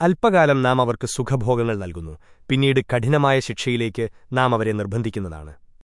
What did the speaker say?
അല്പകാലം നാം അവർക്ക് സുഖഭോഗങ്ങൾ നൽകുന്നു. പിന്നീട് കഠിനമായ ശിക്ഷയിലേക്ക് നാം അവരെ നിർബന്ധിക്കുന്നതാണ്.